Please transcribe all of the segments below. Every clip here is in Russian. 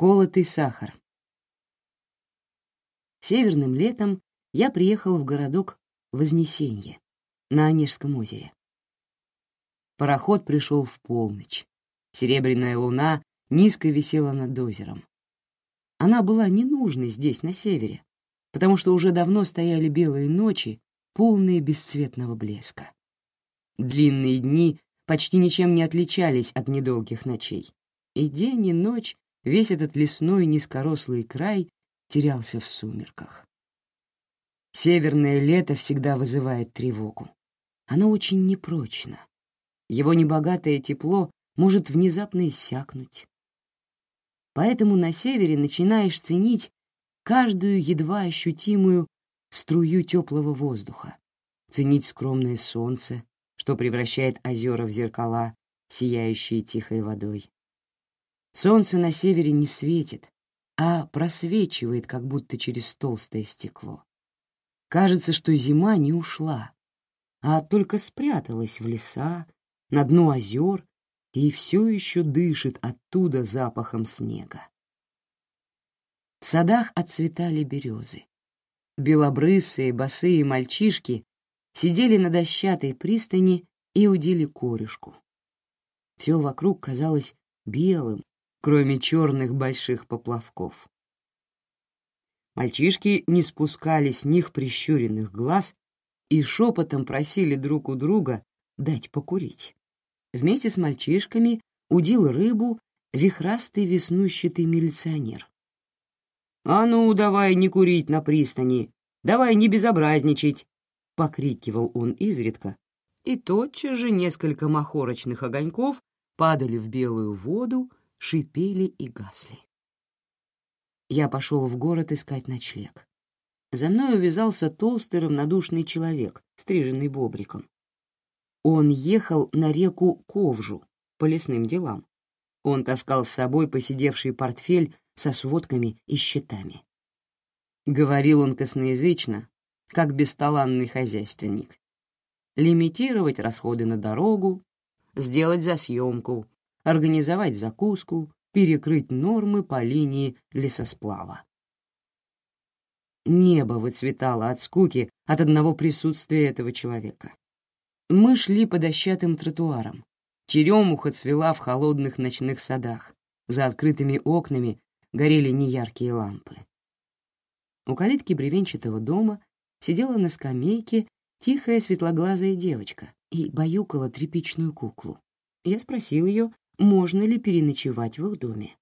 Колотый сахар. Северным летом я приехал в городок Вознесенье на Онежском озере. Пароход пришел в полночь. Серебряная луна низко висела над озером. Она была ненужной здесь, на севере, потому что уже давно стояли белые ночи, полные бесцветного блеска. Длинные дни почти ничем не отличались от недолгих ночей, и день и ночь весь этот лесной низкорослый край терялся в сумерках. Северное лето всегда вызывает тревогу. Оно очень непрочно. Его небогатое тепло может внезапно иссякнуть. Поэтому на севере начинаешь ценить каждую едва ощутимую струю теплого воздуха, ценить скромное солнце, что превращает озера в зеркала, сияющие тихой водой. Солнце на севере не светит, а просвечивает, как будто через толстое стекло. Кажется, что зима не ушла, а только спряталась в леса, на дно озер и все еще дышит оттуда запахом снега. В садах отцветали березы. Белобрысые, босые мальчишки сидели на дощатой пристани и удили корюшку. Все вокруг казалось белым, кроме черных больших поплавков. Мальчишки не спускали с них прищуренных глаз и шепотом просили друг у друга дать покурить. Вместе с мальчишками удил рыбу вихрастый веснущатый милиционер. «А ну, давай не курить на пристани! Давай не безобразничать!» — покрикивал он изредка, и тотчас же несколько махорочных огоньков падали в белую воду, шипели и гасли. Я пошел в город искать ночлег. За мной увязался толстый равнодушный человек, стриженный бобриком. Он ехал на реку Ковжу по лесным делам. Он таскал с собой посидевший портфель со сводками и счетами. Говорил он косноязычно, как бесталанный хозяйственник. Лимитировать расходы на дорогу, сделать засъемку, организовать закуску, перекрыть нормы по линии лесосплава. Небо выцветало от скуки от одного присутствия этого человека. Мы шли по дощатым тротуарам. Черемуха цвела в холодных ночных садах. За открытыми окнами горели неяркие лампы. У калитки бревенчатого дома сидела на скамейке тихая светлоглазая девочка и баюкала тряпичную куклу. Я спросил ее, можно ли переночевать в их доме.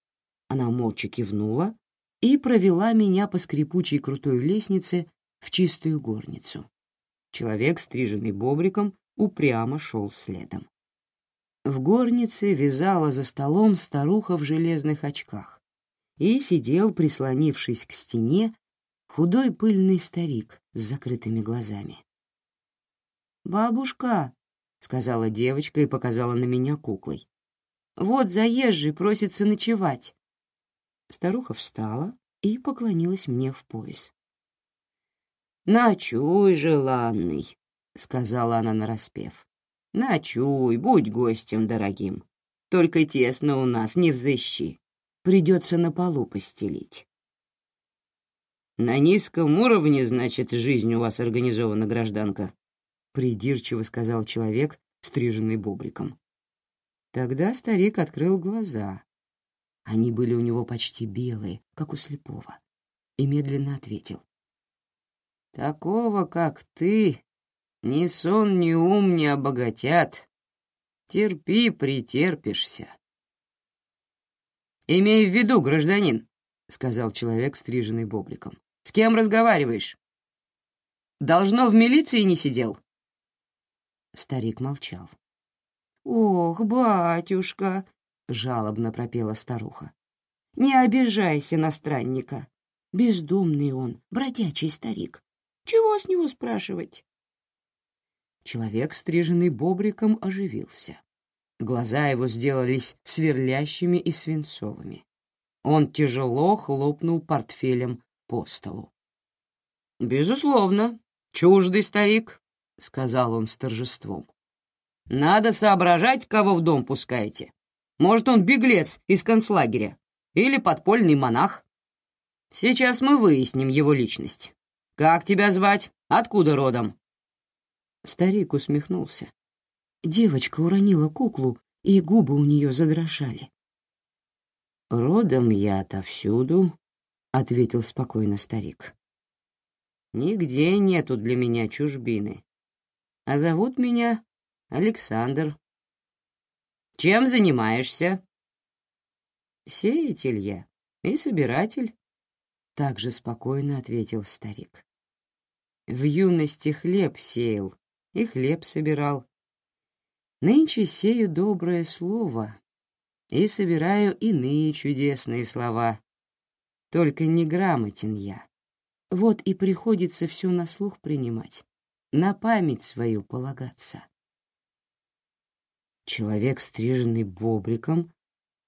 Она молча кивнула и провела меня по скрипучей крутой лестнице в чистую горницу. Человек, стриженный бобриком, упрямо шел следом. В горнице вязала за столом старуха в железных очках и сидел, прислонившись к стене, худой пыльный старик с закрытыми глазами. «Бабушка», — сказала девочка и показала на меня куклой, вот заезжий просится ночевать». Старуха встала и поклонилась мне в пояс. «Ночуй, желанный», — сказала она нараспев. «Ночуй, будь гостем дорогим. Только тесно у нас, не взыщи. Придется на полу постелить». «На низком уровне, значит, жизнь у вас организована, гражданка», — придирчиво сказал человек, стриженный бобриком. Тогда старик открыл глаза. Они были у него почти белые, как у слепого, и медленно ответил. «Такого, как ты, ни сон, ни ум не обогатят. Терпи, претерпишься». «Имей в виду, гражданин», — сказал человек, стриженный бобриком. «С кем разговариваешь? Должно, в милиции не сидел?» Старик молчал. «Ох, батюшка!» — жалобно пропела старуха. «Не обижайся на странника. Бездумный он, бродячий старик. Чего с него спрашивать?» Человек, стриженный бобриком, оживился. Глаза его сделались сверлящими и свинцовыми. Он тяжело хлопнул портфелем по столу. «Безусловно, чуждый старик», — сказал он с торжеством. Надо соображать, кого в дом пускаете. Может, он беглец из концлагеря. или подпольный монах. Сейчас мы выясним его личность. Как тебя звать? Откуда родом?» Старик усмехнулся. Девочка уронила куклу, и губы у нее задрожали. «Родом я отовсюду», — ответил спокойно старик. «Нигде нету для меня чужбины. А зовут меня Александр. Чем занимаешься?» «Сеятель я и собиратель», — также спокойно ответил старик. «В юности хлеб сеял и хлеб собирал. Нынче сею доброе слово и собираю иные чудесные слова. Только неграмотен я. Вот и приходится все на слух принимать, на память свою полагаться. Человек, стриженный бобриком,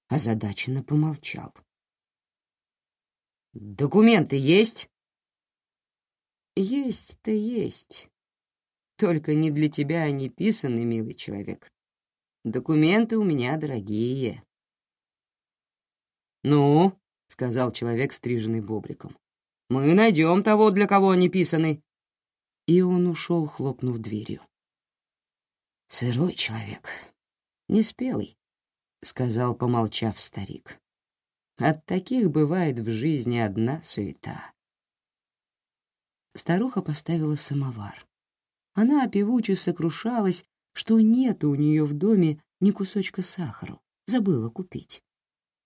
озадаченно помолчал. «Документы есть?» «Есть-то есть. Только не для тебя они писаны, милый человек. Документы у меня дорогие». «Ну?» — сказал человек, стриженный бобриком. «Мы найдем того, для кого они писаны». И он ушел, хлопнув дверью. «Сырой человек, неспелый», — сказал, помолчав старик. «От таких бывает в жизни одна суета». Старуха поставила самовар. Она певуче сокрушалась, что нет у нее в доме ни кусочка сахару, забыла купить.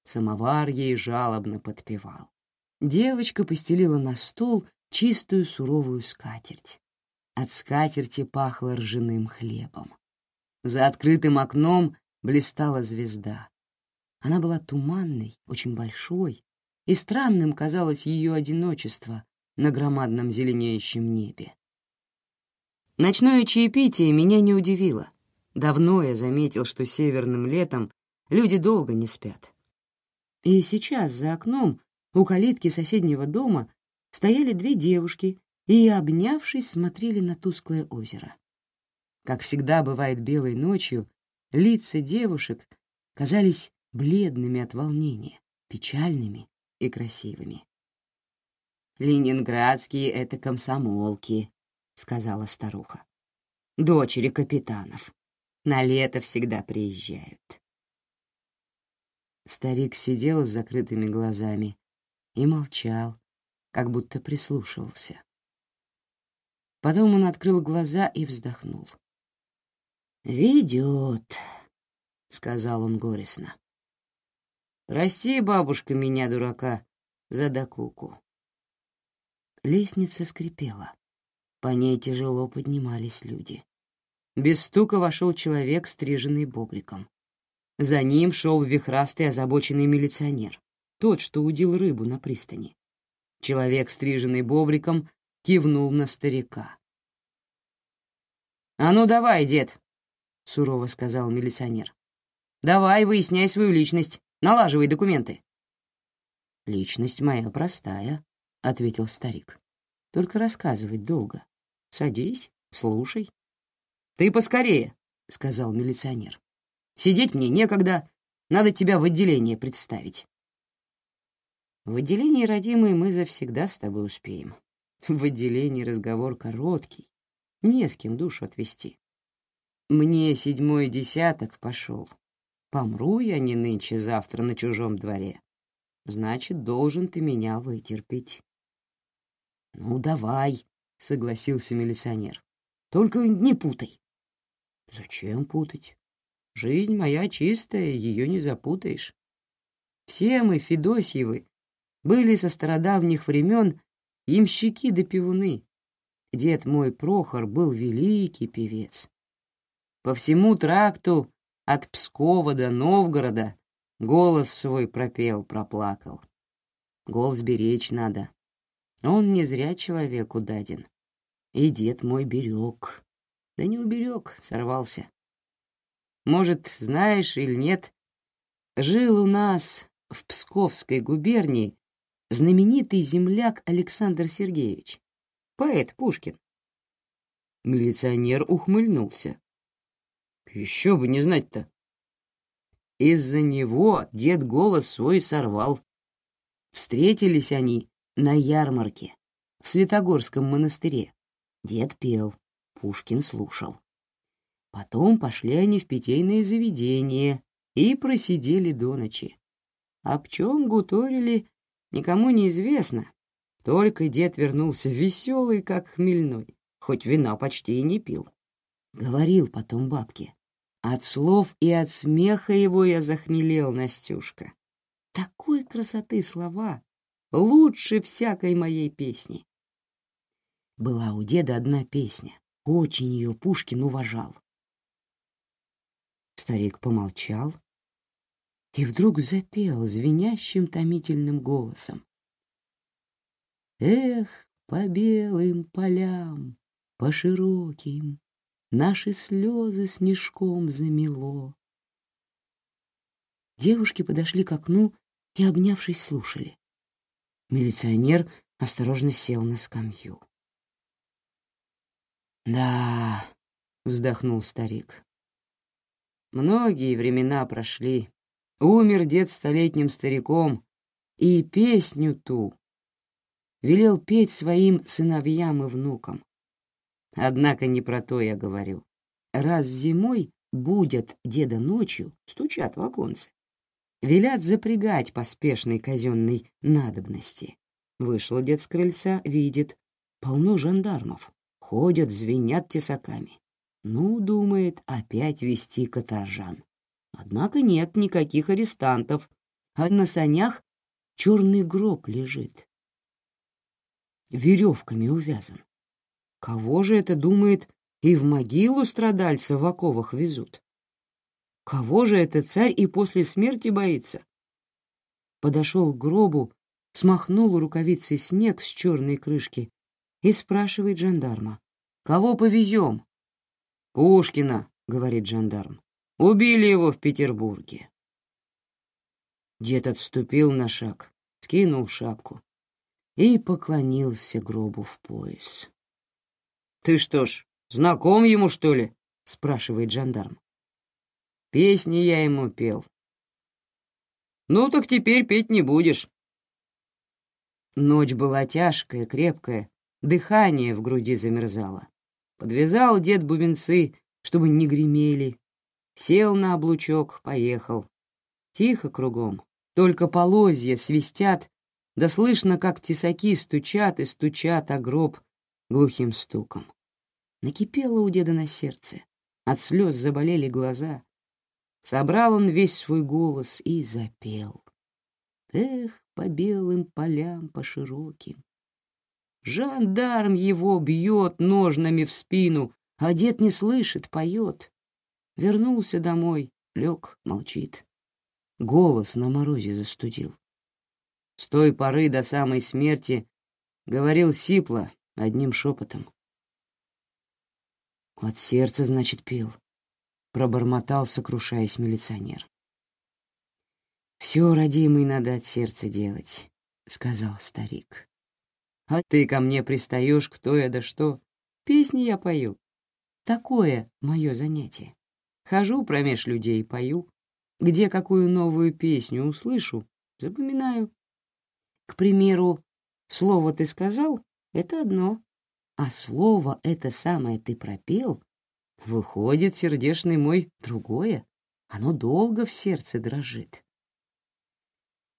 Самовар ей жалобно подпевал. Девочка постелила на стол чистую суровую скатерть. От скатерти пахло ржаным хлебом. За открытым окном блистала звезда. Она была туманной, очень большой, и странным казалось ее одиночество на громадном зеленеющем небе. Ночное чаепитие меня не удивило. Давно я заметил, что северным летом люди долго не спят. И сейчас за окном, у калитки соседнего дома, стояли две девушки и, обнявшись, смотрели на тусклое озеро. Как всегда бывает белой ночью, лица девушек казались бледными от волнения, печальными и красивыми. «Ленинградские — это комсомолки», — сказала старуха. «Дочери капитанов. На лето всегда приезжают. Старик сидел с закрытыми глазами и молчал, как будто прислушивался. Потом он открыл глаза и вздохнул. «Ведет», — сказал он горестно. «Прости, бабушка, меня, дурака, за докуку». Лестница скрипела. По ней тяжело поднимались люди. Без стука вошел человек, стриженный бобриком. За ним шел вихрастый озабоченный милиционер, тот, что удил рыбу на пристани. Человек, стриженный бобриком, кивнул на старика. «А ну давай, дед!» — сурово сказал милиционер. «Давай, выясняй свою личность, налаживай документы». «Личность моя простая», — ответил старик. «Только рассказывать долго. Садись, слушай». «Ты поскорее», — сказал милиционер. Сидеть мне некогда, надо тебя в отделение представить. В отделении, родимый, мы завсегда с тобой успеем. В отделении разговор короткий, не с кем душу отвести. Мне седьмой десяток пошел. Помру я не нынче-завтра на чужом дворе. Значит, должен ты меня вытерпеть. Ну, давай, — согласился милиционер. Только не путай. Зачем путать? Жизнь моя чистая, ее не запутаешь. Все мы, Федосьевы, были со стародавних времен ямщики да пивуны. Дед мой Прохор был великий певец. По всему тракту от Пскова до Новгорода голос свой пропел, проплакал. Голос беречь надо. Он не зря человеку даден. И дед мой берег. Да не уберег, сорвался. Может, знаешь или нет, жил у нас в Псковской губернии знаменитый земляк Александр Сергеевич, поэт Пушкин. Милиционер ухмыльнулся. Еще бы не знать-то. Из-за него дед голос свой сорвал, Встретились они на ярмарке в Святогорском монастыре. Дед пел, Пушкин слушал. Потом пошли они в питейное заведение и просидели до ночи. Об чем гуторили, никому не известно. Только дед вернулся веселый, как хмельной, хоть вина почти и не пил. Говорил потом бабке. От слов и от смеха его я захмелел, Настюшка. Такой красоты слова, лучше всякой моей песни. Была у деда одна песня, очень ее Пушкин уважал. Старик помолчал и вдруг запел звенящим томительным голосом. Эх, по белым полям, по широким, Наши слезы снежком замело. Девушки подошли к окну и, обнявшись, слушали. Милиционер осторожно сел на скамью. «Да», — вздохнул старик, — «многие времена прошли. Умер дед столетним стариком, и песню ту велел петь своим сыновьям и внукам. Однако не про то я говорю. Раз зимой будят деда ночью, стучат в оконце. Велят запрягать поспешной казенной надобности. Вышел дед с крыльца, видит, полно жандармов. Ходят, звенят тесаками. Ну, думает, опять вести каторжан. Однако нет никаких арестантов, а на санях черный гроб лежит. Веревками увязан. Кого же это, думает, и в могилу страдальца в оковах везут? Кого же это царь и после смерти боится? Подошел к гробу, смахнул рукавицей снег с черной крышки и спрашивает жандарма. «Кого повезем?» «Пушкина», — говорит жандарм. «Убили его в Петербурге». Дед отступил на шаг, скинул шапку и поклонился гробу в пояс. «Ты что ж, знаком ему, что ли?» — спрашивает жандарм. «Песни я ему пел». «Ну так теперь петь не будешь». Ночь была тяжкая, крепкая, дыхание в груди замерзало. Подвязал дед бубенцы, чтобы не гремели. Сел на облучок, поехал. Тихо кругом, только полозья свистят, да слышно, как тесаки стучат и стучат о гроб глухим стуком. Накипело у деда на сердце, от слез заболели глаза. Собрал он весь свой голос и запел. Эх, по белым полям, по широким. Жандарм его бьет ножнами в спину, а дед не слышит, поет. Вернулся домой, лег, молчит. Голос на морозе застудил. С той поры до самой смерти говорил сипло, одним шепотом. От сердца, значит, пил. Пробормотал, сокрушаясь милиционер. «Все, родимый, надо от сердца делать», — сказал старик. «А ты ко мне пристаешь, кто я да что? Песни я пою. Такое мое занятие. Хожу промеж людей и пою. Где какую новую песню услышу, запоминаю. К примеру, слово ты сказал — это одно, а слово это самое ты пропел, выходит, сердешный мой, другое, оно долго в сердце дрожит.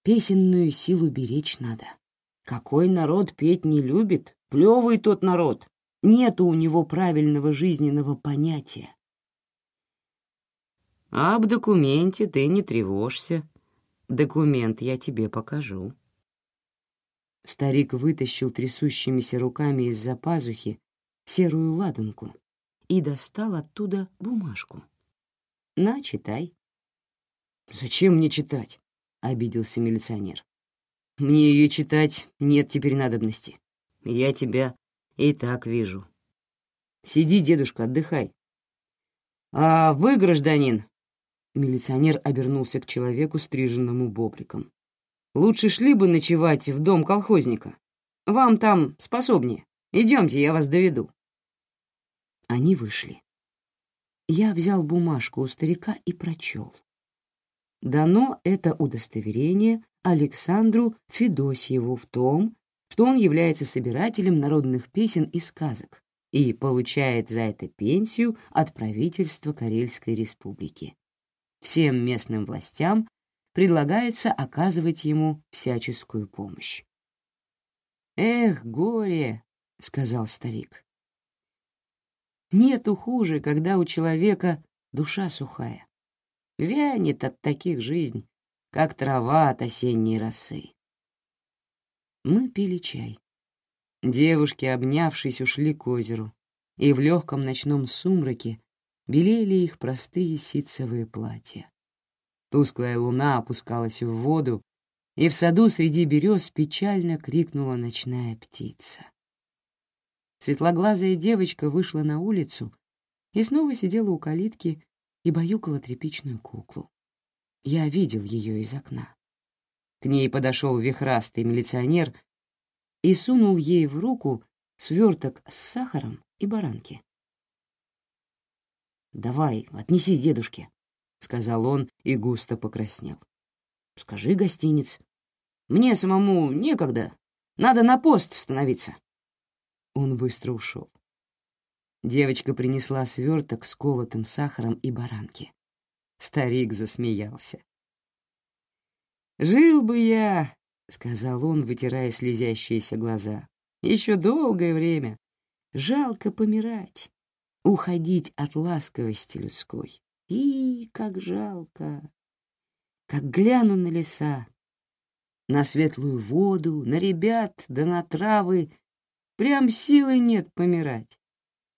Песенную силу беречь надо. Какой народ петь не любит, плевый тот народ, нету у него правильного жизненного понятия. Об документе ты не тревожься. Документ я тебе покажу. Старик вытащил трясущимися руками из-за пазухи серую ладанку и достал оттуда бумажку. «На, читай». «Зачем мне читать?» — обиделся милиционер. «Мне ее читать нет теперь надобности. Я тебя и так вижу. Сиди, дедушка, отдыхай». «А вы, гражданин...» Милиционер обернулся к человеку, стриженному бобриком. Лучше шли бы ночевать в дом колхозника. Вам там способнее. Идемте, я вас доведу». Они вышли. Я взял бумажку у старика и прочел. Дано это удостоверение Александру Федосьеву в том, что он является собирателем народных песен и сказок и получает за это пенсию от правительства Карельской республики. Всем местным властям предлагается оказывать ему всяческую помощь. «Эх, горе!» — сказал старик. «Нету хуже, когда у человека душа сухая. Вянет от таких жизнь, как трава от осенней росы. Мы пили чай. Девушки, обнявшись, ушли к озеру, и в легком ночном сумраке белели их простые ситцевые платья. Тусклая луна опускалась в воду, и в саду среди берез печально крикнула ночная птица. Светлоглазая девочка вышла на улицу и снова сидела у калитки и баюкала тряпичную куклу. Я видел ее из окна. К ней подошел вихрастый милиционер и сунул ей в руку сверток с сахаром и баранки. «Давай, отнеси дедушке», — сказал он и густо покраснел. «Скажи, гостиниц. Мне самому некогда. Надо на пост становиться». Он быстро ушел. Девочка принесла сверток с колотым сахаром и баранки. Старик засмеялся. «Жил бы я», — сказал он, вытирая слезящиеся глаза, — «еще долгое время. Жалко помирать, уходить от ласковости людской. И как жалко! Как гляну на леса, на светлую воду, на ребят да на травы, прям силы нет помирать.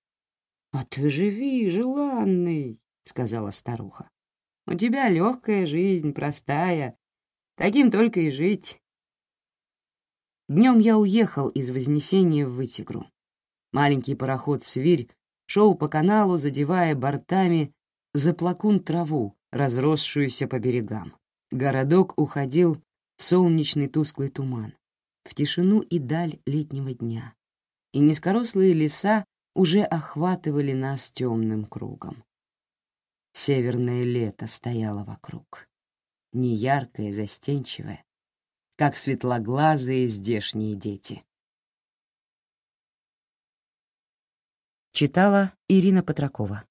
— А ты живи, желанный, — сказала старуха. У тебя легкая жизнь, простая. Таким только и жить. Днем я уехал из Вознесения в Вытигру. Маленький пароход «Свирь» шел по каналу, задевая бортами заплакун траву, разросшуюся по берегам. Городок уходил в солнечный тусклый туман, в тишину и даль летнего дня, и низкорослые леса уже охватывали нас темным кругом. Северное лето стояло вокруг, неяркое, застенчивое, как светлоглазые здешние дети. Читала Ирина Патракова.